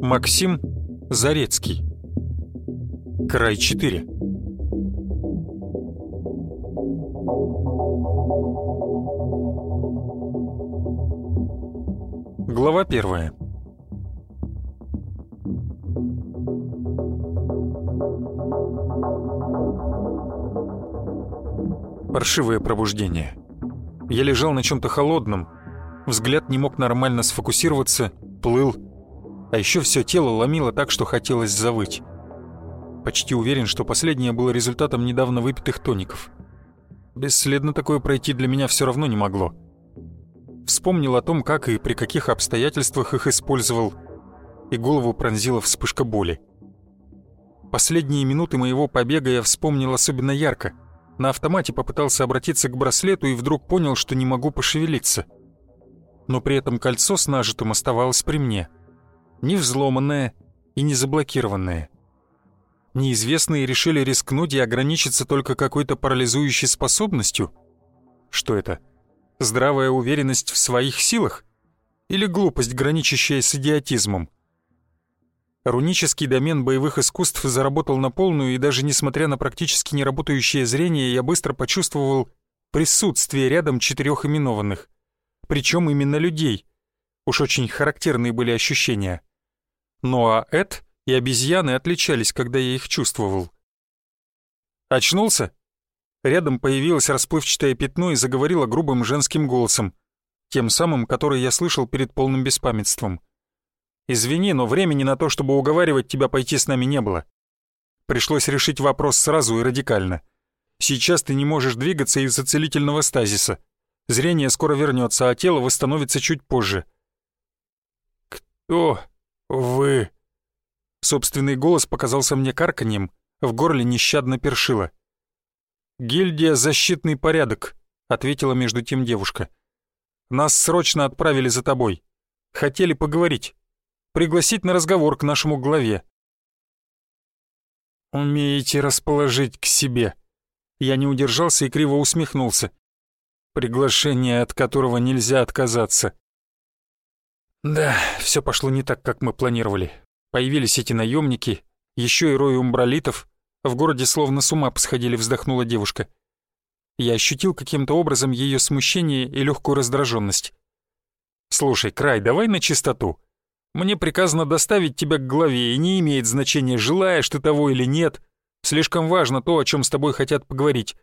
Максим Зарецкий. Край 4 Глава первая Паршивое пробуждение. Я лежал на чем-то холодном, взгляд не мог нормально сфокусироваться, плыл, а еще все тело ломило так, что хотелось завыть. Почти уверен, что последнее было результатом недавно выпитых тоников. Бесследно такое пройти для меня все равно не могло. Вспомнил о том, как и при каких обстоятельствах их использовал, и голову пронзила вспышка боли. Последние минуты моего побега я вспомнил особенно ярко — на автомате попытался обратиться к браслету и вдруг понял, что не могу пошевелиться. Но при этом кольцо с нажитым оставалось при мне. Не взломанное и не заблокированное. Неизвестные решили рискнуть и ограничиться только какой-то парализующей способностью? Что это? Здравая уверенность в своих силах? Или глупость, граничащая с идиотизмом? Рунический домен боевых искусств заработал на полную, и даже несмотря на практически неработающее зрение, я быстро почувствовал присутствие рядом четырех именованных. Причем именно людей. Уж очень характерные были ощущения. Ну а Эд и обезьяны отличались, когда я их чувствовал. «Очнулся?» Рядом появилось расплывчатое пятно и заговорило грубым женским голосом, тем самым, который я слышал перед полным беспамятством. Извини, но времени на то, чтобы уговаривать тебя пойти с нами не было. Пришлось решить вопрос сразу и радикально. Сейчас ты не можешь двигаться из-за целительного стазиса. Зрение скоро вернется, а тело восстановится чуть позже. «Кто вы?» Собственный голос показался мне карканьем, в горле нещадно першило. «Гильдия «Защитный порядок», — ответила между тем девушка. «Нас срочно отправили за тобой. Хотели поговорить пригласить на разговор к нашему главе. «Умеете расположить к себе». Я не удержался и криво усмехнулся. Приглашение, от которого нельзя отказаться. Да, все пошло не так, как мы планировали. Появились эти наемники, еще и рой умбралитов. В городе словно с ума посходили, вздохнула девушка. Я ощутил каким-то образом ее смущение и легкую раздраженность. «Слушай, Край, давай на чистоту. Мне приказано доставить тебя к главе, и не имеет значения, желаешь ты того или нет. Слишком важно то, о чем с тобой хотят поговорить.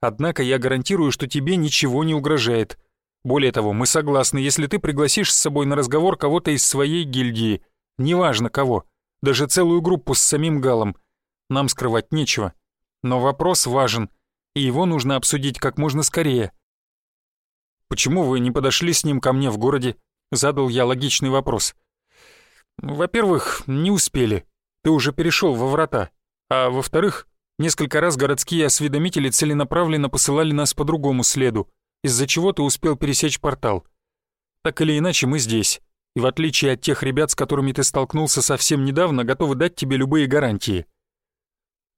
Однако я гарантирую, что тебе ничего не угрожает. Более того, мы согласны, если ты пригласишь с собой на разговор кого-то из своей гильдии. Неважно кого, даже целую группу с самим Галом. Нам скрывать нечего. Но вопрос важен, и его нужно обсудить как можно скорее. «Почему вы не подошли с ним ко мне в городе?» Задал я логичный вопрос. Во-первых, не успели. Ты уже перешел во врата. А во-вторых, несколько раз городские осведомители целенаправленно посылали нас по другому следу, из-за чего ты успел пересечь портал. Так или иначе, мы здесь. И в отличие от тех ребят, с которыми ты столкнулся совсем недавно, готовы дать тебе любые гарантии.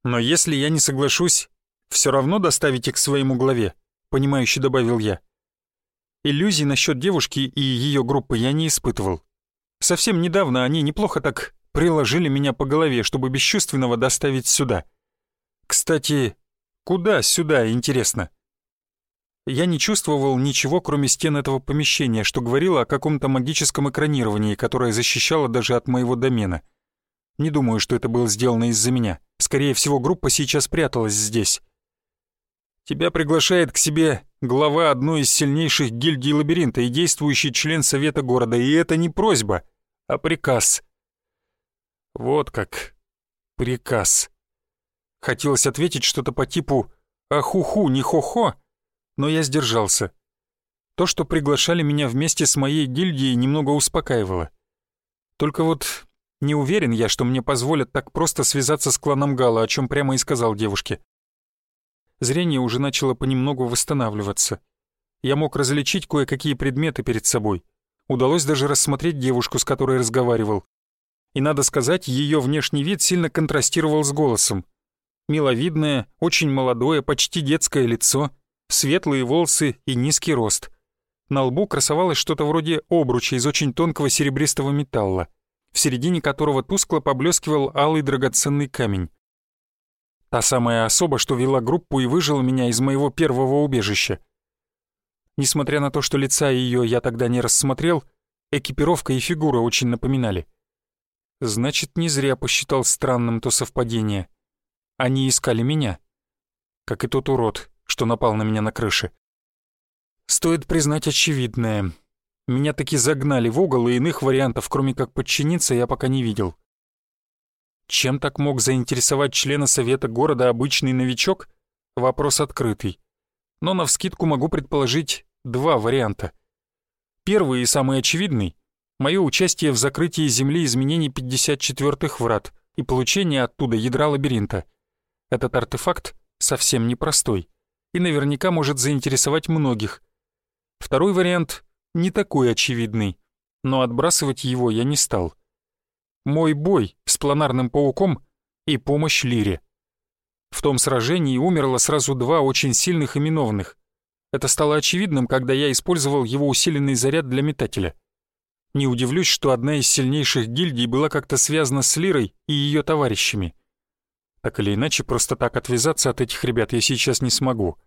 Но если я не соглашусь, все равно доставите к своему главе, понимающе добавил я. Иллюзий насчет девушки и ее группы я не испытывал. Совсем недавно они неплохо так приложили меня по голове, чтобы бесчувственного доставить сюда. Кстати, куда сюда, интересно? Я не чувствовал ничего, кроме стен этого помещения, что говорило о каком-то магическом экранировании, которое защищало даже от моего домена. Не думаю, что это было сделано из-за меня. Скорее всего, группа сейчас пряталась здесь. Тебя приглашает к себе глава одной из сильнейших гильдий лабиринта и действующий член совета города, и это не просьба, а приказ. Вот как. Приказ. Хотелось ответить что-то по типу «Ахуху, не хо-хо», но я сдержался. То, что приглашали меня вместе с моей гильдией, немного успокаивало. Только вот не уверен я, что мне позволят так просто связаться с кланом Гала, о чем прямо и сказал девушке. Зрение уже начало понемногу восстанавливаться. Я мог различить кое-какие предметы перед собой. Удалось даже рассмотреть девушку, с которой разговаривал. И надо сказать, ее внешний вид сильно контрастировал с голосом. Миловидное, очень молодое, почти детское лицо, светлые волосы и низкий рост. На лбу красовалось что-то вроде обруча из очень тонкого серебристого металла, в середине которого тускло поблескивал алый драгоценный камень. Та самая особа, что вела группу и выжила меня из моего первого убежища. Несмотря на то, что лица ее я тогда не рассмотрел, экипировка и фигура очень напоминали. Значит, не зря посчитал странным то совпадение. Они искали меня. Как и тот урод, что напал на меня на крыше. Стоит признать очевидное. Меня таки загнали в угол, и иных вариантов, кроме как подчиниться, я пока не видел. Чем так мог заинтересовать члена совета города обычный новичок? Вопрос открытый. Но навскидку могу предположить два варианта. Первый и самый очевидный — мое участие в закрытии Земли изменений 54-х врат и получение оттуда ядра лабиринта. Этот артефакт совсем непростой и наверняка может заинтересовать многих. Второй вариант не такой очевидный, но отбрасывать его я не стал. Мой бой с планарным пауком и помощь Лире. В том сражении умерло сразу два очень сильных именованных. Это стало очевидным, когда я использовал его усиленный заряд для метателя. Не удивлюсь, что одна из сильнейших гильдий была как-то связана с Лирой и ее товарищами. Так или иначе, просто так отвязаться от этих ребят я сейчас не смогу.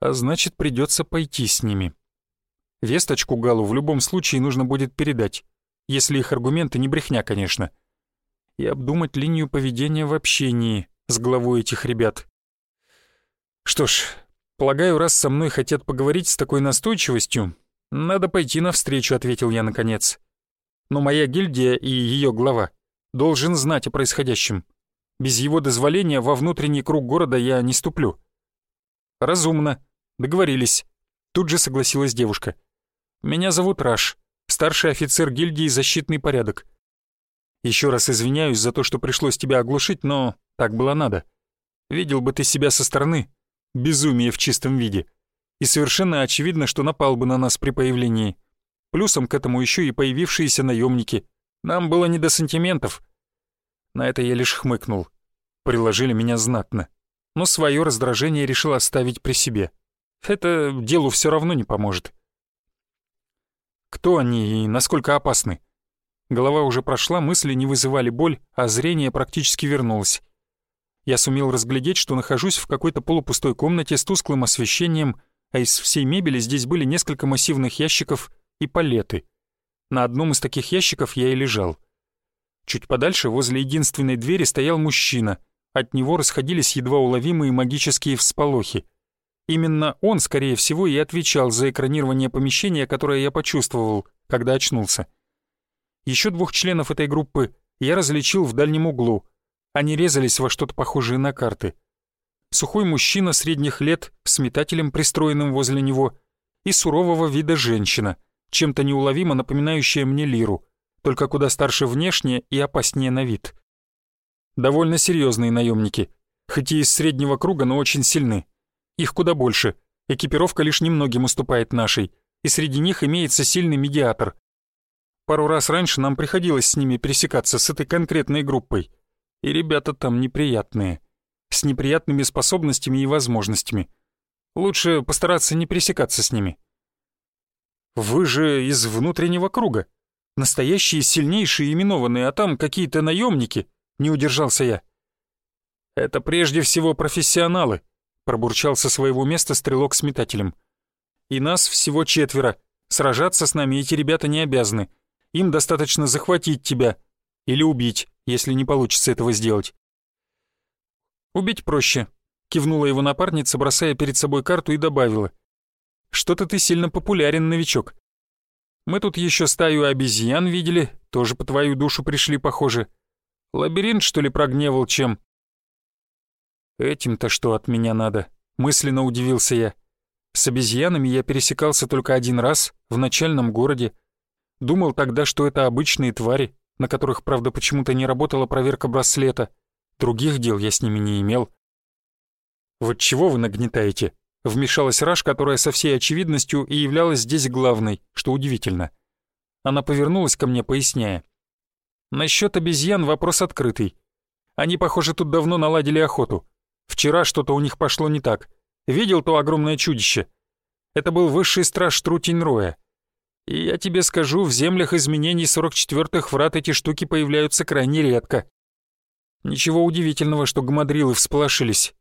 А значит, придется пойти с ними. Весточку Галу в любом случае нужно будет передать, если их аргументы не брехня, конечно. И обдумать линию поведения в общении с главой этих ребят. Что ж, полагаю, раз со мной хотят поговорить с такой настойчивостью, надо пойти навстречу, ответил я наконец. Но моя гильдия и ее глава должен знать о происходящем. Без его дозволения во внутренний круг города я не ступлю». «Разумно. Договорились». Тут же согласилась девушка. «Меня зовут Раш, старший офицер гильдии «Защитный порядок». Еще раз извиняюсь за то, что пришлось тебя оглушить, но так было надо. Видел бы ты себя со стороны. Безумие в чистом виде. И совершенно очевидно, что напал бы на нас при появлении. Плюсом к этому еще и появившиеся наемники. Нам было не до сантиментов. На это я лишь хмыкнул. Приложили меня знатно. Но свое раздражение решил оставить при себе. Это делу все равно не поможет. Кто они и насколько опасны? Голова уже прошла, мысли не вызывали боль, а зрение практически вернулось. Я сумел разглядеть, что нахожусь в какой-то полупустой комнате с тусклым освещением, а из всей мебели здесь были несколько массивных ящиков и палеты. На одном из таких ящиков я и лежал. Чуть подальше, возле единственной двери, стоял мужчина. От него расходились едва уловимые магические всполохи. Именно он, скорее всего, и отвечал за экранирование помещения, которое я почувствовал, когда очнулся. Еще двух членов этой группы я различил в дальнем углу. Они резались во что-то похожее на карты. Сухой мужчина средних лет с метателем, пристроенным возле него, и сурового вида женщина, чем-то неуловимо напоминающая мне лиру — только куда старше внешне и опаснее на вид. Довольно серьезные наемники, хоть и из среднего круга, но очень сильны. Их куда больше, экипировка лишь немногим уступает нашей, и среди них имеется сильный медиатор. Пару раз раньше нам приходилось с ними пересекаться с этой конкретной группой, и ребята там неприятные, с неприятными способностями и возможностями. Лучше постараться не пересекаться с ними. «Вы же из внутреннего круга», Настоящие сильнейшие именованные, а там какие-то наемники. Не удержался я. Это прежде всего профессионалы, пробурчал со своего места стрелок с метателем. И нас всего четверо. Сражаться с нами эти ребята не обязаны. Им достаточно захватить тебя или убить, если не получится этого сделать. Убить проще, кивнула его напарница, бросая перед собой карту и добавила. Что-то ты сильно популярен, новичок. Мы тут еще стаю обезьян видели, тоже по твою душу пришли, похоже. Лабиринт, что ли, прогневал чем?» «Этим-то что от меня надо?» — мысленно удивился я. С обезьянами я пересекался только один раз, в начальном городе. Думал тогда, что это обычные твари, на которых, правда, почему-то не работала проверка браслета. Других дел я с ними не имел. «Вот чего вы нагнетаете?» Вмешалась Раш, которая со всей очевидностью и являлась здесь главной, что удивительно. Она повернулась ко мне, поясняя. «Насчет обезьян вопрос открытый. Они, похоже, тут давно наладили охоту. Вчера что-то у них пошло не так. Видел то огромное чудище? Это был высший страж Трутень Роя. И я тебе скажу, в землях изменений 44-х врат эти штуки появляются крайне редко. Ничего удивительного, что гамадрилы всполошились.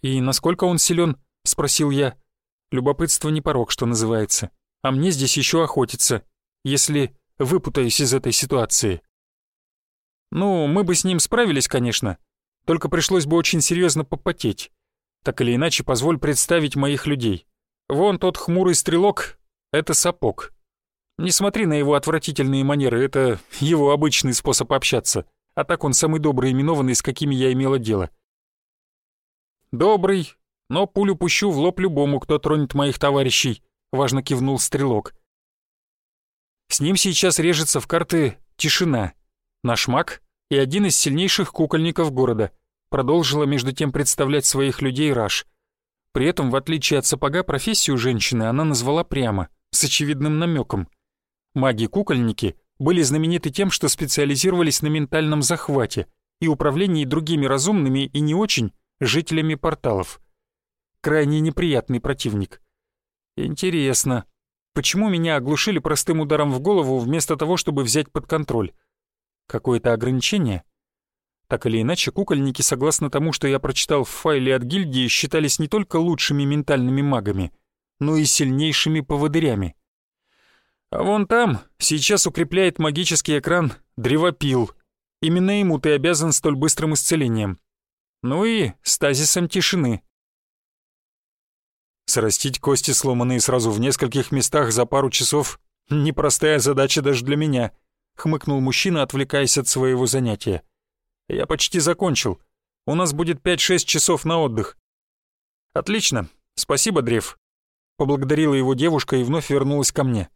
«И насколько он силен? спросил я. Любопытство не порог, что называется. А мне здесь еще охотиться, если выпутаюсь из этой ситуации. Ну, мы бы с ним справились, конечно, только пришлось бы очень серьезно попотеть. Так или иначе, позволь представить моих людей. Вон тот хмурый стрелок — это сапог. Не смотри на его отвратительные манеры, это его обычный способ общаться. А так он самый добрый именованный, с какими я имела дело. Добрый, но пулю пущу в лоб любому, кто тронет моих товарищей, важно кивнул стрелок. С ним сейчас режется в карты тишина. Наш маг и один из сильнейших кукольников города. Продолжила между тем представлять своих людей Раш. При этом, в отличие от сапога, профессию женщины она назвала прямо, с очевидным намеком. Маги-кукольники были знамениты тем, что специализировались на ментальном захвате и управлении другими разумными и не очень жителями порталов. Крайне неприятный противник. Интересно, почему меня оглушили простым ударом в голову вместо того, чтобы взять под контроль? Какое-то ограничение? Так или иначе, кукольники, согласно тому, что я прочитал в файле от гильдии, считались не только лучшими ментальными магами, но и сильнейшими поводырями. А вон там сейчас укрепляет магический экран древопил. Именно ему ты обязан столь быстрым исцелением. Ну и стазисом тишины. Срастить кости, сломанные сразу в нескольких местах за пару часов — непростая задача даже для меня, — хмыкнул мужчина, отвлекаясь от своего занятия. Я почти закончил. У нас будет 5-6 часов на отдых. Отлично. Спасибо, Древ. Поблагодарила его девушка и вновь вернулась ко мне.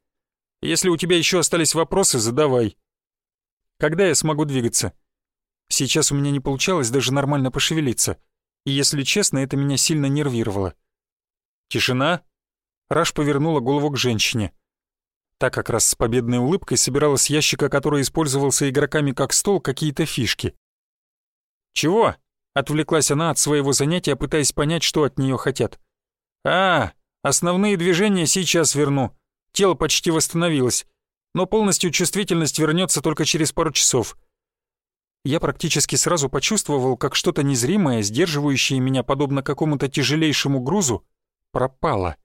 Если у тебя еще остались вопросы, задавай. Когда я смогу двигаться? Сейчас у меня не получалось даже нормально пошевелиться. И если честно, это меня сильно нервировало. Тишина. Раш повернула голову к женщине. Та как раз с победной улыбкой собирала с ящика, который использовался игроками как стол, какие-то фишки. «Чего?» — отвлеклась она от своего занятия, пытаясь понять, что от нее хотят. «А, основные движения сейчас верну. Тело почти восстановилось, но полностью чувствительность вернется только через пару часов». Я практически сразу почувствовал, как что-то незримое, сдерживающее меня подобно какому-то тяжелейшему грузу, пропало.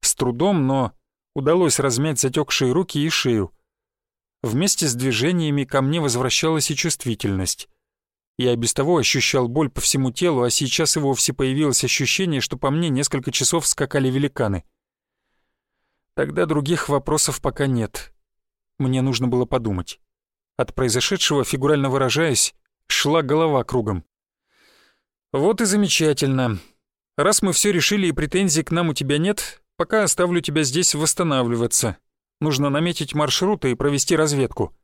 С трудом, но удалось размять затекшие руки и шею. Вместе с движениями ко мне возвращалась и чувствительность. Я без того ощущал боль по всему телу, а сейчас и вовсе появилось ощущение, что по мне несколько часов скакали великаны. Тогда других вопросов пока нет. Мне нужно было подумать. От произошедшего, фигурально выражаясь, шла голова кругом. «Вот и замечательно. Раз мы все решили и претензий к нам у тебя нет, пока оставлю тебя здесь восстанавливаться. Нужно наметить маршруты и провести разведку».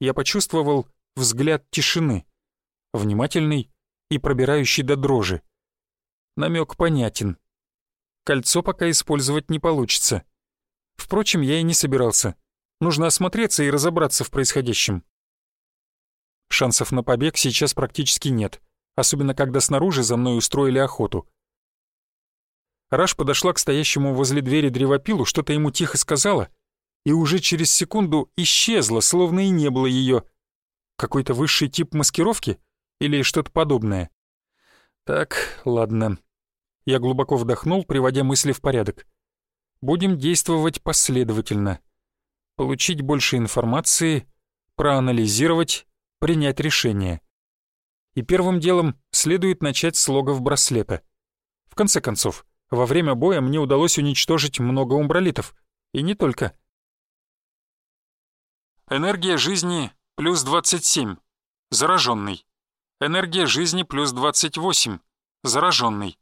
Я почувствовал взгляд тишины внимательный и пробирающий до дрожи. Намек понятен. Кольцо пока использовать не получится. Впрочем, я и не собирался. Нужно осмотреться и разобраться в происходящем. Шансов на побег сейчас практически нет, особенно когда снаружи за мной устроили охоту. Раш подошла к стоящему возле двери древопилу, что-то ему тихо сказала, и уже через секунду исчезла, словно и не было ее. Какой-то высший тип маскировки? Или что-то подобное. Так, ладно. Я глубоко вдохнул, приводя мысли в порядок. Будем действовать последовательно. Получить больше информации, проанализировать, принять решение. И первым делом следует начать с логов браслета. В конце концов, во время боя мне удалось уничтожить много умбралитов. И не только. Энергия жизни плюс 27. Зараженный. Энергия жизни плюс 28. Зараженный.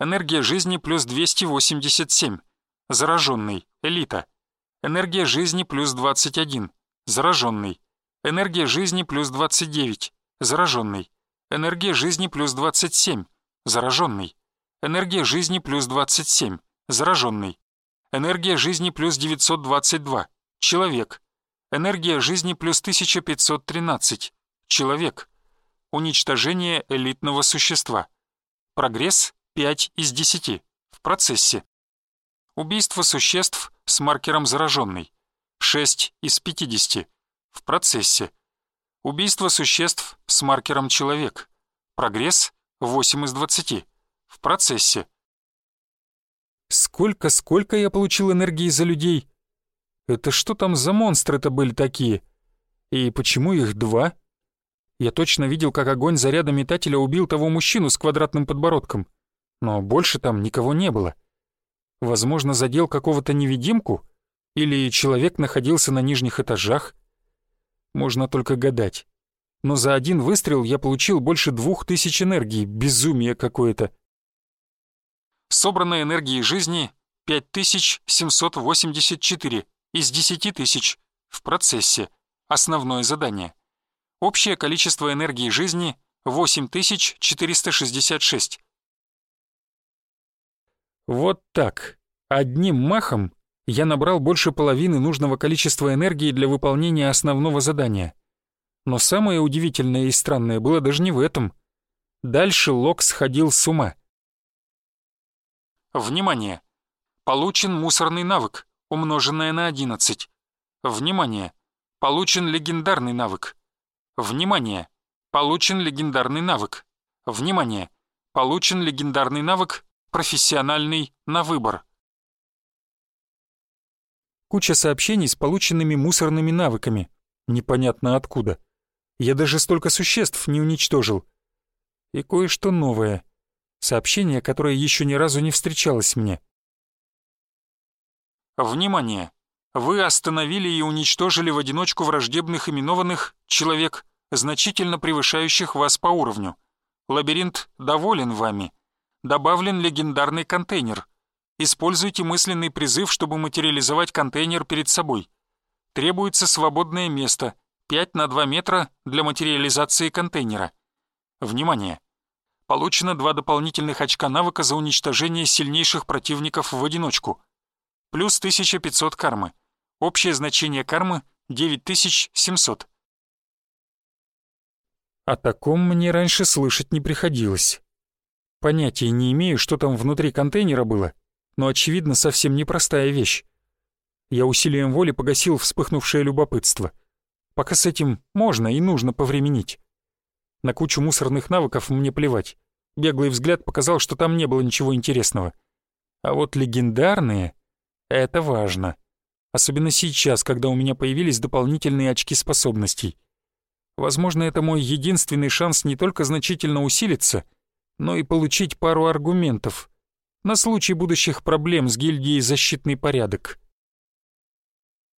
Энергия жизни плюс 287. Зараженный. Элита. Энергия жизни плюс 21. Зараженный. Энергия жизни плюс 29. Зараженный. Энергия жизни плюс 27. Зараженный. Энергия жизни плюс 27. Зараженный. Энергия жизни плюс 922. Человек. Энергия жизни плюс 1513. Человек. Уничтожение элитного существа. Прогресс 5 из 10. В процессе. Убийство существ с маркером зараженный. 6 из 50. В процессе. Убийство существ с маркером человек. Прогресс 8 из 20. В процессе. Сколько-сколько я получил энергии за людей? Это что там за монстры-то были такие? И почему их два? Я точно видел, как огонь заряда метателя убил того мужчину с квадратным подбородком. Но больше там никого не было. Возможно, задел какого-то невидимку? Или человек находился на нижних этажах? Можно только гадать. Но за один выстрел я получил больше двух тысяч энергии. Безумие какое-то. Собранной энергии жизни 5784 из 10 тысяч в процессе. Основное задание. Общее количество энергии жизни 8466. Вот так. Одним махом я набрал больше половины нужного количества энергии для выполнения основного задания. Но самое удивительное и странное было даже не в этом. Дальше Лок сходил с ума. Внимание! Получен мусорный навык, умноженное на 11. Внимание! Получен легендарный навык. Внимание! Получен легендарный навык. Внимание! Получен легендарный навык «Профессиональный на выбор». Куча сообщений с полученными мусорными навыками. Непонятно откуда. Я даже столько существ не уничтожил. И кое-что новое. Сообщение, которое еще ни разу не встречалось мне. Внимание! Вы остановили и уничтожили в одиночку враждебных именованных «человек», значительно превышающих вас по уровню. Лабиринт доволен вами. Добавлен легендарный контейнер. Используйте мысленный призыв, чтобы материализовать контейнер перед собой. Требуется свободное место, 5 на 2 метра для материализации контейнера. Внимание! Получено два дополнительных очка навыка за уничтожение сильнейших противников в одиночку. Плюс 1500 кармы. Общее значение кармы 9700. О таком мне раньше слышать не приходилось. Понятия не имею, что там внутри контейнера было, но, очевидно, совсем непростая вещь. Я усилием воли погасил вспыхнувшее любопытство. Пока с этим можно и нужно повременить. На кучу мусорных навыков мне плевать. Беглый взгляд показал, что там не было ничего интересного. А вот легендарные — это важно. Особенно сейчас, когда у меня появились дополнительные очки способностей. Возможно, это мой единственный шанс не только значительно усилиться, но и получить пару аргументов на случай будущих проблем с гильдией «Защитный порядок».